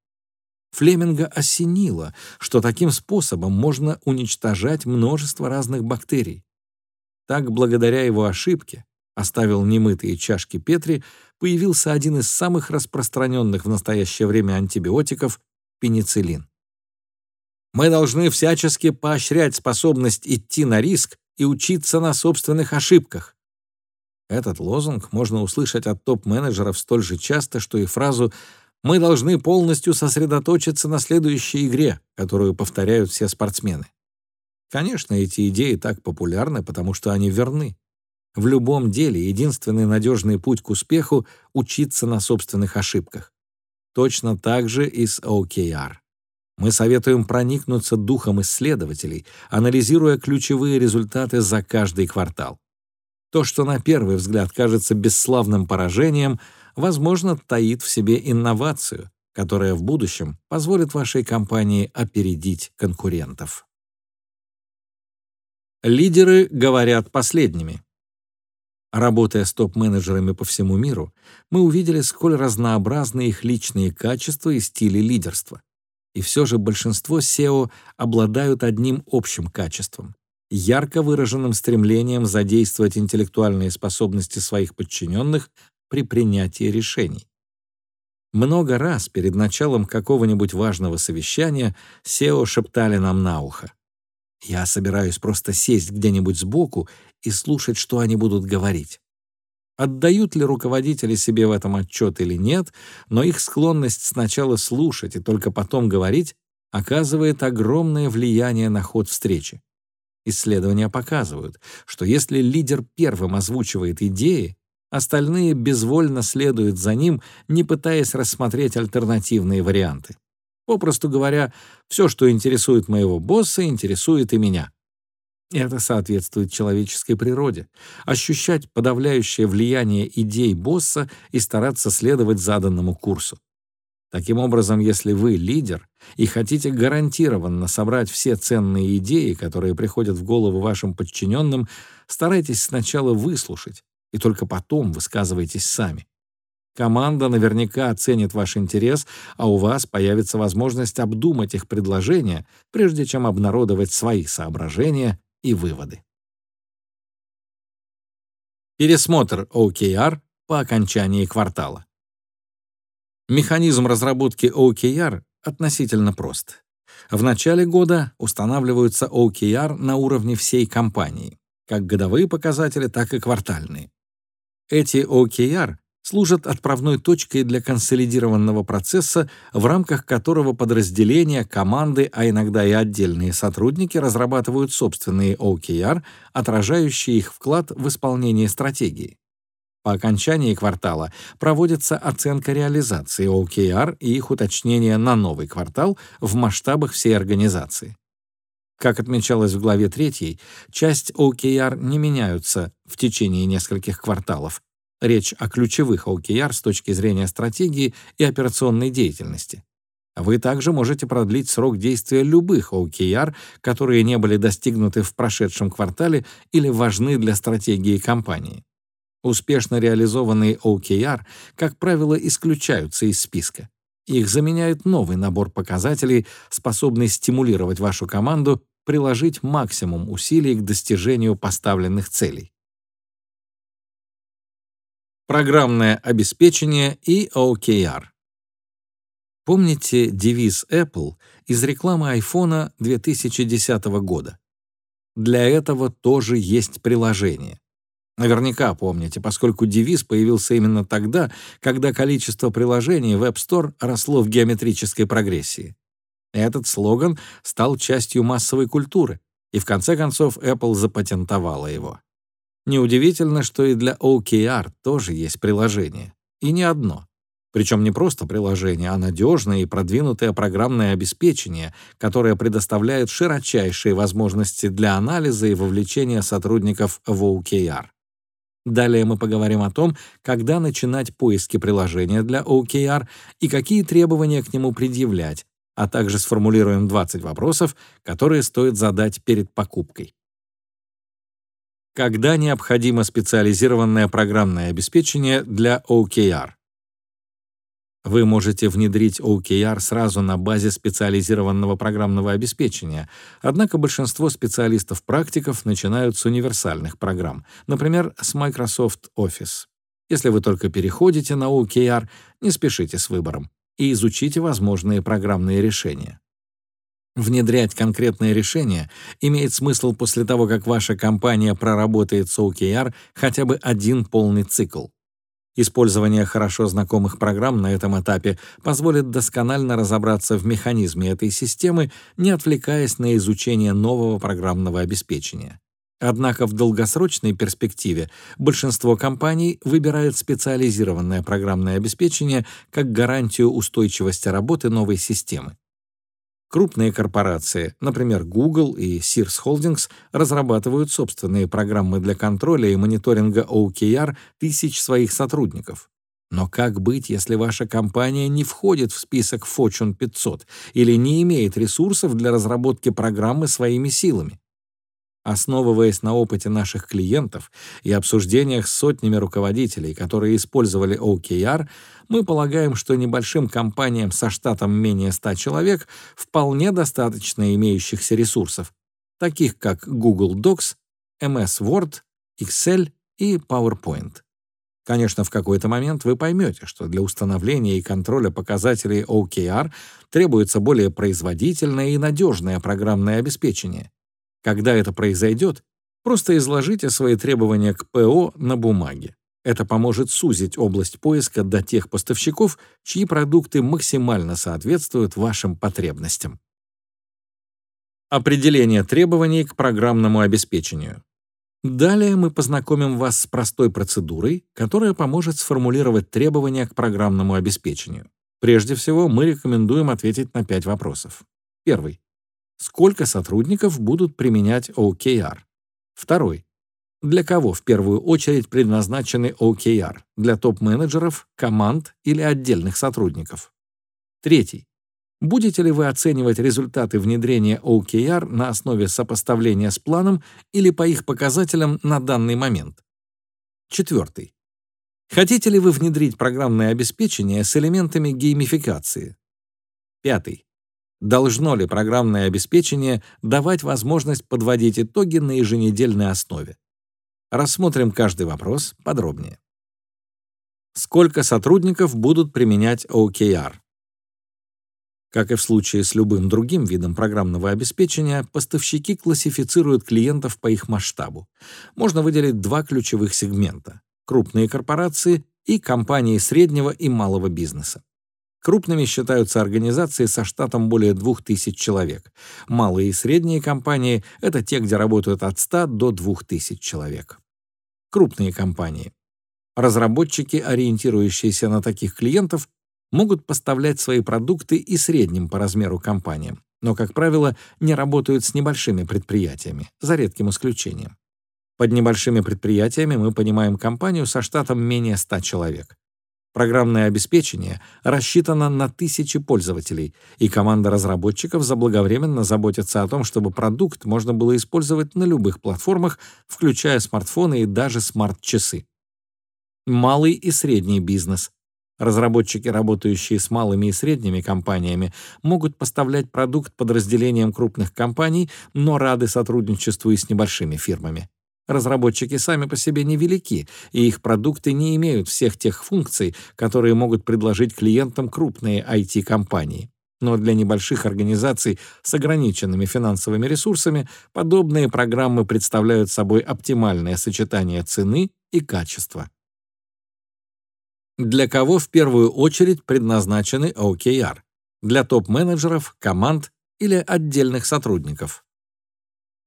Флеминга осенило, что таким способом можно уничтожать множество разных бактерий. Так, благодаря его ошибке, оставил немытые чашки Петри, появился один из самых распространенных в настоящее время антибиотиков – пенициллин. Мы должны всячески поощрять способность идти на риск и учиться на собственных ошибках. Этот лозунг можно услышать от топ-менеджеров столь же часто, что и фразу «Мы должны полностью сосредоточиться на следующей игре», которую повторяют все спортсмены. Конечно, эти идеи так популярны, потому что они верны. В любом деле единственный надежный путь к успеху — учиться на собственных ошибках. Точно так же и с OKR. Мы советуем проникнуться духом исследователей, анализируя ключевые результаты за каждый квартал. То, что на первый взгляд кажется бесславным поражением, возможно, таит в себе инновацию, которая в будущем позволит вашей компании опередить конкурентов. Лидеры говорят последними. Работая с топ-менеджерами по всему миру, мы увидели, сколь разнообразны их личные качества и стили лидерства. И все же большинство SEO обладают одним общим качеством — ярко выраженным стремлением задействовать интеллектуальные способности своих подчиненных при принятии решений. Много раз перед началом какого-нибудь важного совещания SEO шептали нам на ухо. «Я собираюсь просто сесть где-нибудь сбоку и слушать, что они будут говорить. Отдают ли руководители себе в этом отчет или нет, но их склонность сначала слушать и только потом говорить оказывает огромное влияние на ход встречи. Исследования показывают, что если лидер первым озвучивает идеи, остальные безвольно следуют за ним, не пытаясь рассмотреть альтернативные варианты. Попросту говоря, все, что интересует моего босса, интересует и меня. Это соответствует человеческой природе. Ощущать подавляющее влияние идей босса и стараться следовать заданному курсу. Таким образом, если вы лидер и хотите гарантированно собрать все ценные идеи, которые приходят в голову вашим подчиненным, старайтесь сначала выслушать, и только потом высказывайтесь сами. Команда наверняка оценит ваш интерес, а у вас появится возможность обдумать их предложения, прежде чем обнародовать свои соображения и выводы. Пересмотр OKR по окончании квартала. Механизм разработки OKR относительно прост. В начале года устанавливаются OKR на уровне всей компании, как годовые показатели, так и квартальные. Эти OKR служат отправной точкой для консолидированного процесса, в рамках которого подразделения, команды, а иногда и отдельные сотрудники разрабатывают собственные OKR, отражающие их вклад в исполнение стратегии. По окончании квартала проводится оценка реализации OKR и их уточнение на новый квартал в масштабах всей организации. Как отмечалось в главе 3, часть OKR не меняются в течение нескольких кварталов, Речь о ключевых OKR с точки зрения стратегии и операционной деятельности. Вы также можете продлить срок действия любых OKR, которые не были достигнуты в прошедшем квартале или важны для стратегии компании. Успешно реализованные OKR, как правило, исключаются из списка. Их заменяет новый набор показателей, способный стимулировать вашу команду приложить максимум усилий к достижению поставленных целей. программное обеспечение и OKR. Помните девиз Apple из рекламы iPhone 2010 года? Для этого тоже есть приложение. Наверняка помните, поскольку девиз появился именно тогда, когда количество приложений в App Store росло в геометрической прогрессии. Этот слоган стал частью массовой культуры, и в конце концов Apple запатентовала его. Неудивительно, что и для OKR тоже есть приложение. И не одно. Причем не просто приложение, а надежное и продвинутое программное обеспечение, которое предоставляет широчайшие возможности для анализа и вовлечения сотрудников в OKR. Далее мы поговорим о том, когда начинать поиски приложения для OKR и какие требования к нему предъявлять, а также сформулируем 20 вопросов, которые стоит задать перед покупкой. Когда необходимо специализированное программное обеспечение для OKR? Вы можете внедрить OKR сразу на базе специализированного программного обеспечения, однако большинство специалистов-практиков начинают с универсальных программ, например, с Microsoft Office. Если вы только переходите на OKR, не спешите с выбором и изучите возможные программные решения. Внедрять конкретные решения имеет смысл после того, как ваша компания проработает с OKR хотя бы один полный цикл. Использование хорошо знакомых программ на этом этапе позволит досконально разобраться в механизме этой системы, не отвлекаясь на изучение нового программного обеспечения. Однако в долгосрочной перспективе большинство компаний выбирают специализированное программное обеспечение как гарантию устойчивости работы новой системы. Крупные корпорации, например, Google и Sears Holdings, разрабатывают собственные программы для контроля и мониторинга OKR тысяч своих сотрудников. Но как быть, если ваша компания не входит в список Fortune 500 или не имеет ресурсов для разработки программы своими силами? Основываясь на опыте наших клиентов и обсуждениях с сотнями руководителей, которые использовали OKR, мы полагаем, что небольшим компаниям со штатом менее 100 человек вполне достаточно имеющихся ресурсов, таких как Google Docs, MS Word, Excel и PowerPoint. Конечно, в какой-то момент вы поймете, что для установления и контроля показателей OKR требуется более производительное и надежное программное обеспечение. Когда это произойдет, просто изложите свои требования к ПО на бумаге. Это поможет сузить область поиска до тех поставщиков, чьи продукты максимально соответствуют вашим потребностям. Определение требований к программному обеспечению. Далее мы познакомим вас с простой процедурой, которая поможет сформулировать требования к программному обеспечению. Прежде всего, мы рекомендуем ответить на пять вопросов. Первый сколько сотрудников будут применять OKR. Второй. Для кого в первую очередь предназначены OKR? Для топ-менеджеров, команд или отдельных сотрудников? Третий. Будете ли вы оценивать результаты внедрения OKR на основе сопоставления с планом или по их показателям на данный момент? Четвертый. Хотите ли вы внедрить программное обеспечение с элементами геймификации? Пятый. Должно ли программное обеспечение давать возможность подводить итоги на еженедельной основе? Рассмотрим каждый вопрос подробнее. Сколько сотрудников будут применять OKR? Как и в случае с любым другим видом программного обеспечения, поставщики классифицируют клиентов по их масштабу. Можно выделить два ключевых сегмента — крупные корпорации и компании среднего и малого бизнеса. Крупными считаются организации со штатом более 2000 человек. Малые и средние компании — это те, где работают от 100 до 2000 человек. Крупные компании. Разработчики, ориентирующиеся на таких клиентов, могут поставлять свои продукты и средним по размеру компаниям, но, как правило, не работают с небольшими предприятиями, за редким исключением. Под небольшими предприятиями мы понимаем компанию со штатом менее 100 человек. Программное обеспечение рассчитано на тысячи пользователей, и команда разработчиков заблаговременно заботится о том, чтобы продукт можно было использовать на любых платформах, включая смартфоны и даже смарт-часы. Малый и средний бизнес. Разработчики, работающие с малыми и средними компаниями, могут поставлять продукт подразделениям крупных компаний, но рады сотрудничеству и с небольшими фирмами. Разработчики сами по себе невелики, и их продукты не имеют всех тех функций, которые могут предложить клиентам крупные IT-компании. Но для небольших организаций с ограниченными финансовыми ресурсами подобные программы представляют собой оптимальное сочетание цены и качества. Для кого в первую очередь предназначены OKR? Для топ-менеджеров, команд или отдельных сотрудников?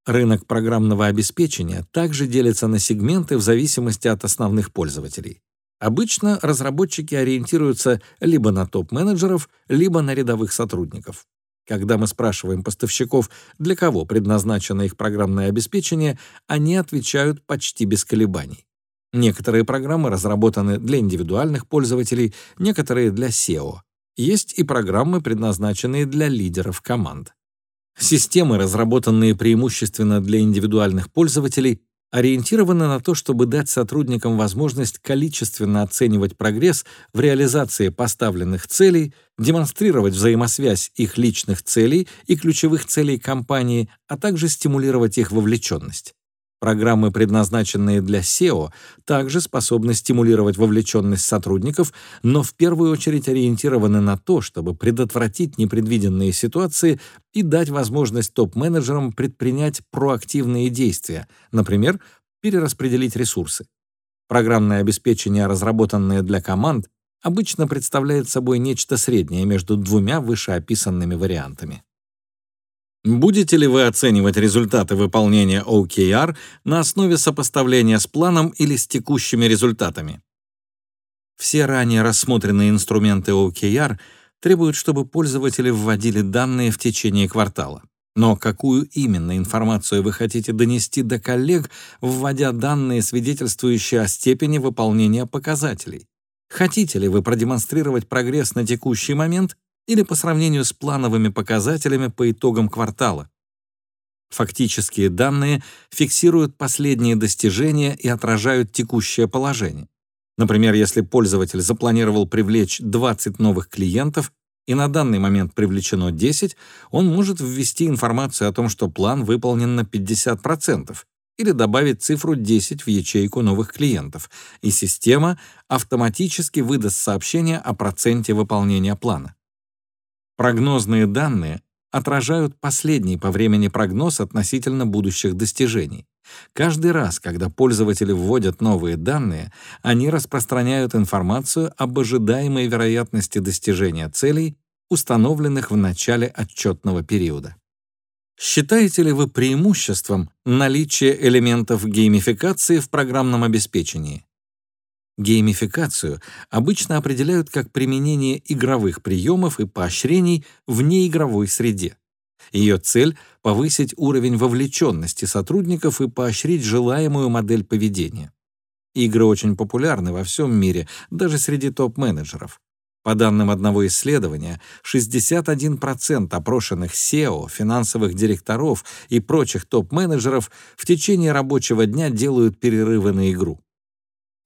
Рынок программного обеспечения также делится на сегменты в зависимости от основных пользователей. Обычно разработчики ориентируются либо на топ-менеджеров, либо на рядовых сотрудников. Когда мы спрашиваем поставщиков, для кого предназначено их программное обеспечение, они отвечают почти без колебаний. Некоторые программы разработаны для индивидуальных пользователей, некоторые для SEO. Есть и программы, предназначенные для лидеров команд. Системы, разработанные преимущественно для индивидуальных пользователей, ориентированы на то, чтобы дать сотрудникам возможность количественно оценивать прогресс в реализации поставленных целей, демонстрировать взаимосвязь их личных целей и ключевых целей компании, а также стимулировать их вовлеченность. Программы, предназначенные для SEO, также способны стимулировать вовлеченность сотрудников, но в первую очередь ориентированы на то, чтобы предотвратить непредвиденные ситуации и дать возможность топ-менеджерам предпринять проактивные действия, например, перераспределить ресурсы. Программное обеспечение, разработанное для команд, обычно представляет собой нечто среднее между двумя вышеописанными вариантами. Будете ли вы оценивать результаты выполнения OKR на основе сопоставления с планом или с текущими результатами? Все ранее рассмотренные инструменты OKR требуют, чтобы пользователи вводили данные в течение квартала. Но какую именно информацию вы хотите донести до коллег, вводя данные, свидетельствующие о степени выполнения показателей? Хотите ли вы продемонстрировать прогресс на текущий момент или по сравнению с плановыми показателями по итогам квартала. Фактические данные фиксируют последние достижения и отражают текущее положение. Например, если пользователь запланировал привлечь 20 новых клиентов и на данный момент привлечено 10, он может ввести информацию о том, что план выполнен на 50%, или добавить цифру 10 в ячейку новых клиентов, и система автоматически выдаст сообщение о проценте выполнения плана. Прогнозные данные отражают последний по времени прогноз относительно будущих достижений. Каждый раз, когда пользователи вводят новые данные, они распространяют информацию об ожидаемой вероятности достижения целей, установленных в начале отчетного периода. Считаете ли вы преимуществом наличие элементов геймификации в программном обеспечении? Геймификацию обычно определяют как применение игровых приемов и поощрений в неигровой среде. Ее цель — повысить уровень вовлеченности сотрудников и поощрить желаемую модель поведения. Игры очень популярны во всем мире, даже среди топ-менеджеров. По данным одного исследования, 61% опрошенных SEO, финансовых директоров и прочих топ-менеджеров в течение рабочего дня делают перерывы на игру.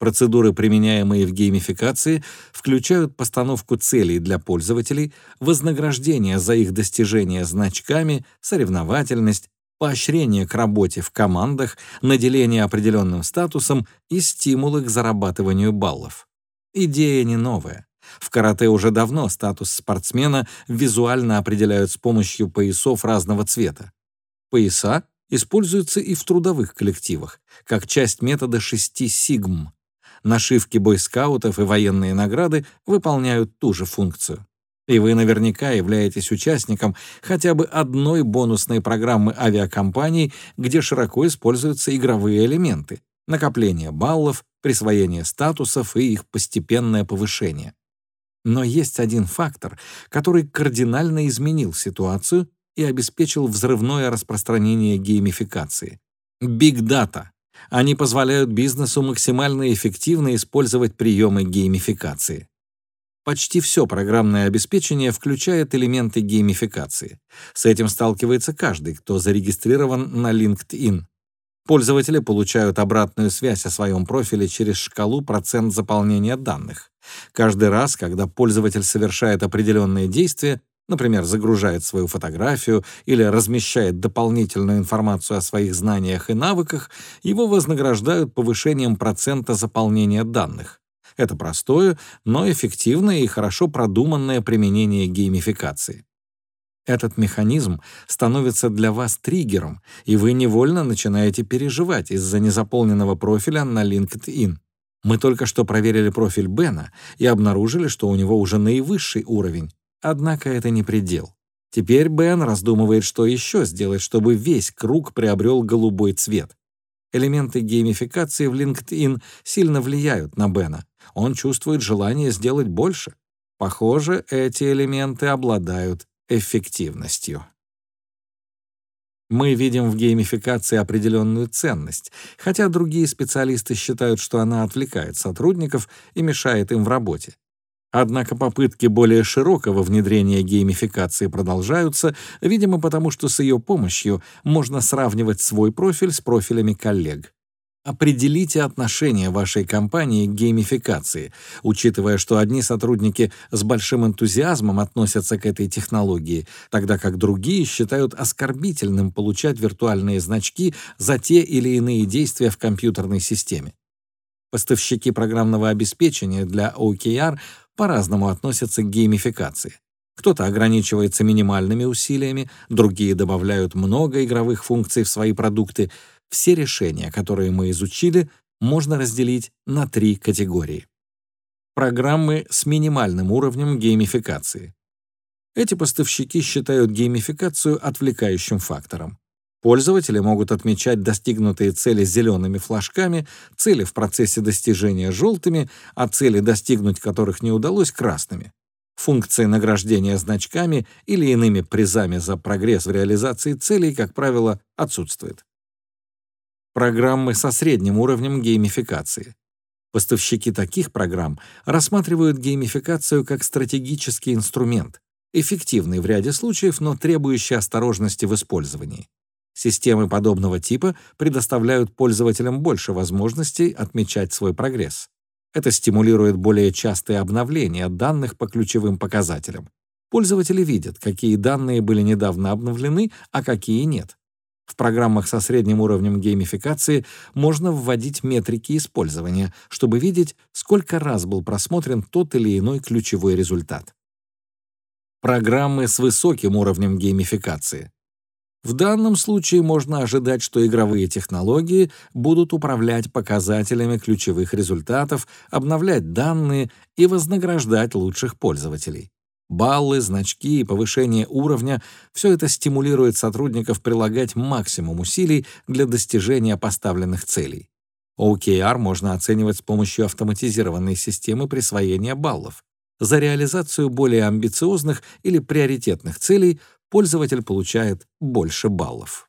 Процедуры, применяемые в геймификации, включают постановку целей для пользователей, вознаграждение за их достижения значками, соревновательность, поощрение к работе в командах, наделение определенным статусом и стимулы к зарабатыванию баллов. Идея не новая. В карате уже давно статус спортсмена визуально определяют с помощью поясов разного цвета. Пояса используются и в трудовых коллективах, как часть метода шести сигм нашивки бойскаутов и военные награды выполняют ту же функцию. И вы наверняка являетесь участником хотя бы одной бонусной программы авиакомпаний, где широко используются игровые элементы — накопление баллов, присвоение статусов и их постепенное повышение. Но есть один фактор, который кардинально изменил ситуацию и обеспечил взрывное распространение геймификации — биг-дата. Они позволяют бизнесу максимально эффективно использовать приемы геймификации. Почти все программное обеспечение включает элементы геймификации. С этим сталкивается каждый, кто зарегистрирован на LinkedIn. Пользователи получают обратную связь о своем профиле через шкалу процент заполнения данных. Каждый раз, когда пользователь совершает определенные действия, например, загружает свою фотографию или размещает дополнительную информацию о своих знаниях и навыках, его вознаграждают повышением процента заполнения данных. Это простое, но эффективное и хорошо продуманное применение геймификации. Этот механизм становится для вас триггером, и вы невольно начинаете переживать из-за незаполненного профиля на LinkedIn. Мы только что проверили профиль Бена и обнаружили, что у него уже наивысший уровень. Однако это не предел. Теперь Бен раздумывает, что еще сделать, чтобы весь круг приобрел голубой цвет. Элементы геймификации в LinkedIn сильно влияют на Бена. Он чувствует желание сделать больше. Похоже, эти элементы обладают эффективностью. Мы видим в геймификации определенную ценность, хотя другие специалисты считают, что она отвлекает сотрудников и мешает им в работе. Однако попытки более широкого внедрения геймификации продолжаются, видимо, потому что с ее помощью можно сравнивать свой профиль с профилями коллег. Определите отношение вашей компании к геймификации, учитывая, что одни сотрудники с большим энтузиазмом относятся к этой технологии, тогда как другие считают оскорбительным получать виртуальные значки за те или иные действия в компьютерной системе. Поставщики программного обеспечения для OKR по-разному относятся к геймификации. Кто-то ограничивается минимальными усилиями, другие добавляют много игровых функций в свои продукты — все решения, которые мы изучили, можно разделить на три категории. Программы с минимальным уровнем геймификации. Эти поставщики считают геймификацию отвлекающим фактором. Пользователи могут отмечать достигнутые цели зелеными флажками, цели в процессе достижения желтыми, а цели, достигнуть которых не удалось, красными. Функции награждения значками или иными призами за прогресс в реализации целей, как правило, отсутствует программы со средним уровнем геймификации. Поставщики таких программ рассматривают геймификацию как стратегический инструмент, эффективный в ряде случаев, но требующий осторожности в использовании. Системы подобного типа предоставляют пользователям больше возможностей отмечать свой прогресс. Это стимулирует более частые обновления данных по ключевым показателям. Пользователи видят, какие данные были недавно обновлены, а какие нет. В программах со средним уровнем геймификации можно вводить метрики использования, чтобы видеть, сколько раз был просмотрен тот или иной ключевой результат. Программы с высоким уровнем геймификации. В данном случае можно ожидать, что игровые технологии будут управлять показателями ключевых результатов, обновлять данные и вознаграждать лучших пользователей. Баллы, значки и повышение уровня — все это стимулирует сотрудников прилагать максимум усилий для достижения поставленных целей. OKR можно оценивать с помощью автоматизированной системы присвоения баллов. За реализацию более амбициозных или приоритетных целей пользователь получает больше баллов.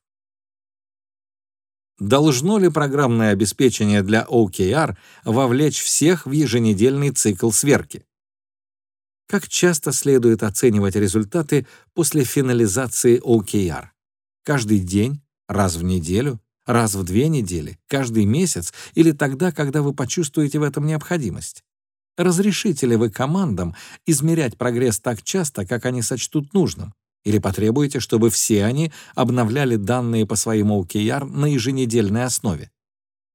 Должно ли программное обеспечение для OKR вовлечь всех в еженедельный цикл сверки? Как часто следует оценивать результаты после финализации OKR? Каждый день, раз в неделю, раз в две недели, каждый месяц или тогда, когда вы почувствуете в этом необходимость? Разрешите ли вы командам измерять прогресс так часто, как они сочтут нужным? Или потребуете, чтобы все они обновляли данные по своим OKR на еженедельной основе?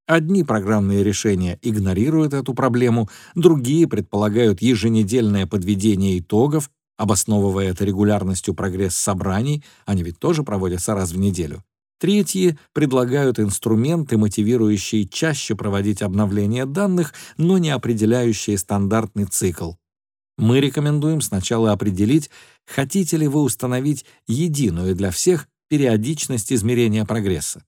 Одни программные решения игнорируют эту проблему, другие предполагают еженедельное подведение итогов, обосновывая это регулярностью прогресс-собраний, они ведь тоже проводятся раз в неделю. Третьи предлагают инструменты, мотивирующие чаще проводить обновление данных, но не определяющие стандартный цикл. Мы рекомендуем сначала определить, хотите ли вы установить единую для всех периодичность измерения прогресса.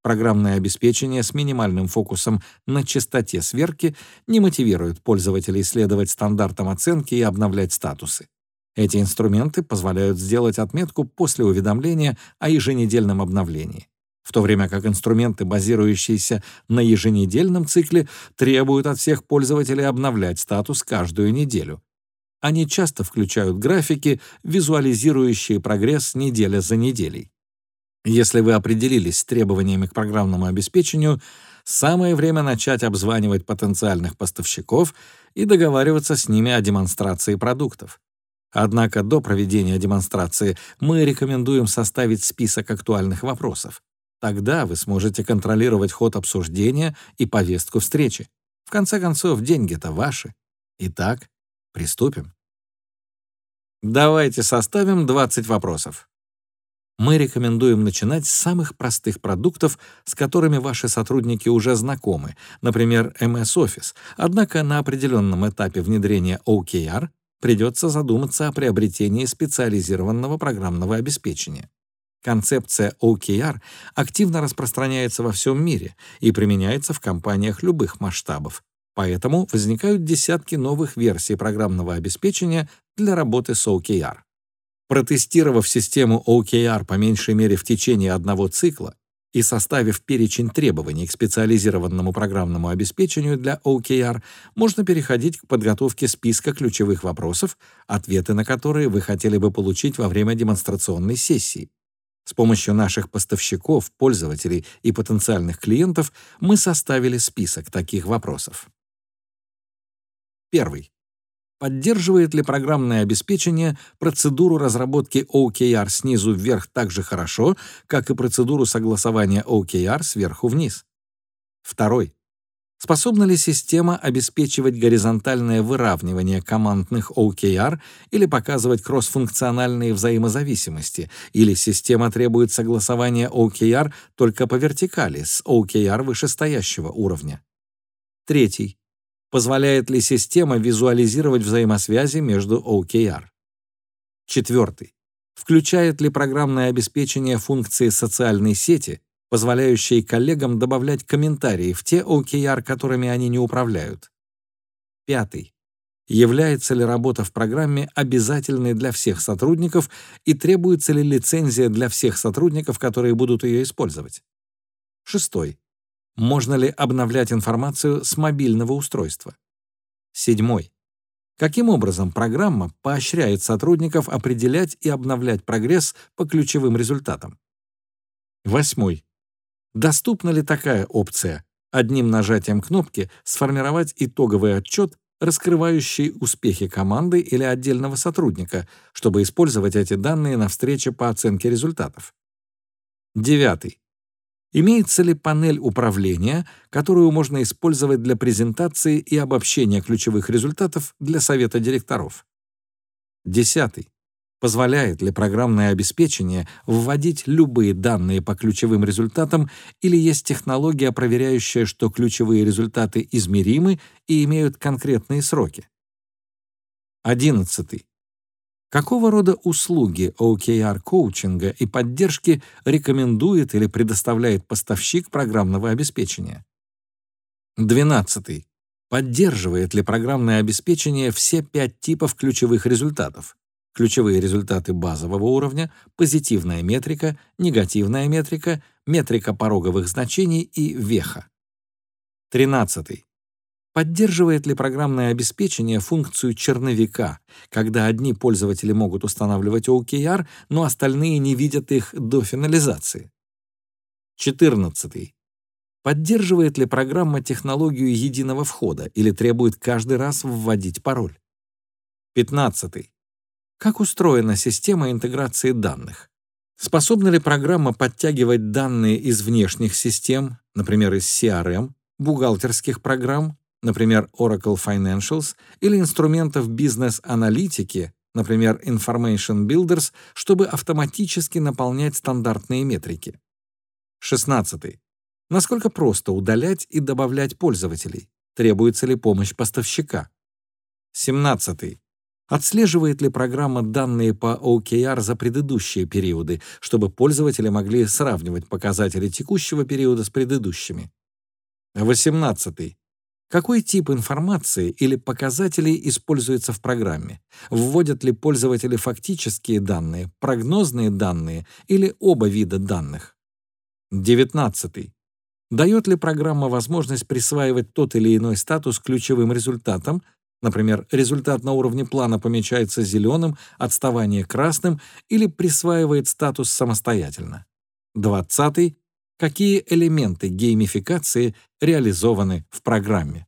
Программное обеспечение с минимальным фокусом на частоте сверки не мотивирует пользователей следовать стандартам оценки и обновлять статусы. Эти инструменты позволяют сделать отметку после уведомления о еженедельном обновлении, в то время как инструменты, базирующиеся на еженедельном цикле, требуют от всех пользователей обновлять статус каждую неделю. Они часто включают графики, визуализирующие прогресс неделя за неделей. Если вы определились с требованиями к программному обеспечению, самое время начать обзванивать потенциальных поставщиков и договариваться с ними о демонстрации продуктов. Однако до проведения демонстрации мы рекомендуем составить список актуальных вопросов. Тогда вы сможете контролировать ход обсуждения и повестку встречи. В конце концов, деньги-то ваши. Итак, приступим. Давайте составим 20 вопросов. Мы рекомендуем начинать с самых простых продуктов, с которыми ваши сотрудники уже знакомы, например, MS Office. Однако на определенном этапе внедрения OKR придется задуматься о приобретении специализированного программного обеспечения. Концепция OKR активно распространяется во всем мире и применяется в компаниях любых масштабов. Поэтому возникают десятки новых версий программного обеспечения для работы с OKR. Протестировав систему OKR по меньшей мере в течение одного цикла, и составив перечень требований к специализированному программному обеспечению для OKR, можно переходить к подготовке списка ключевых вопросов, ответы на которые вы хотели бы получить во время демонстрационной сессии. С помощью наших поставщиков, пользователей и потенциальных клиентов мы составили список таких вопросов. Первый. Поддерживает ли программное обеспечение процедуру разработки OKR снизу вверх так же хорошо, как и процедуру согласования OKR сверху вниз? Второй. Способна ли система обеспечивать горизонтальное выравнивание командных OKR или показывать кроссфункциональные взаимозависимости, или система требует согласования OKR только по вертикали с OKR вышестоящего уровня? Третий. Позволяет ли система визуализировать взаимосвязи между OKR? Четвертый. Включает ли программное обеспечение функции социальной сети, позволяющие коллегам добавлять комментарии в те OKR, которыми они не управляют? Пятый. Является ли работа в программе обязательной для всех сотрудников и требуется ли лицензия для всех сотрудников, которые будут ее использовать? Шестой. Можно ли обновлять информацию с мобильного устройства? Седьмой. Каким образом программа поощряет сотрудников определять и обновлять прогресс по ключевым результатам? Восьмой. Доступна ли такая опция одним нажатием кнопки сформировать итоговый отчет, раскрывающий успехи команды или отдельного сотрудника, чтобы использовать эти данные на встрече по оценке результатов? Девятый. Имеется ли панель управления, которую можно использовать для презентации и обобщения ключевых результатов для совета директоров? Десятый. Позволяет ли программное обеспечение вводить любые данные по ключевым результатам или есть технология, проверяющая, что ключевые результаты измеримы и имеют конкретные сроки? Одиннадцатый. Какого рода услуги OKR-коучинга и поддержки рекомендует или предоставляет поставщик программного обеспечения? 12. Поддерживает ли программное обеспечение все пять типов ключевых результатов? Ключевые результаты базового уровня, позитивная метрика, негативная метрика, метрика пороговых значений и веха. 13. Поддерживает ли программное обеспечение функцию черновика, когда одни пользователи могут устанавливать OKR, но остальные не видят их до финализации? 14. Поддерживает ли программа технологию единого входа или требует каждый раз вводить пароль? 15. Как устроена система интеграции данных? Способна ли программа подтягивать данные из внешних систем, например, из CRM, бухгалтерских программ, например, Oracle Financials, или инструментов бизнес-аналитики, например, Information Builders, чтобы автоматически наполнять стандартные метрики. 16. Насколько просто удалять и добавлять пользователей? Требуется ли помощь поставщика? 17. Отслеживает ли программа данные по OKR за предыдущие периоды, чтобы пользователи могли сравнивать показатели текущего периода с предыдущими? 18. Какой тип информации или показателей используется в программе? Вводят ли пользователи фактические данные, прогнозные данные или оба вида данных? 19. Дает ли программа возможность присваивать тот или иной статус ключевым результатам, например, результат на уровне плана помечается зеленым, отставание красным, или присваивает статус самостоятельно? 20 какие элементы геймификации реализованы в программе.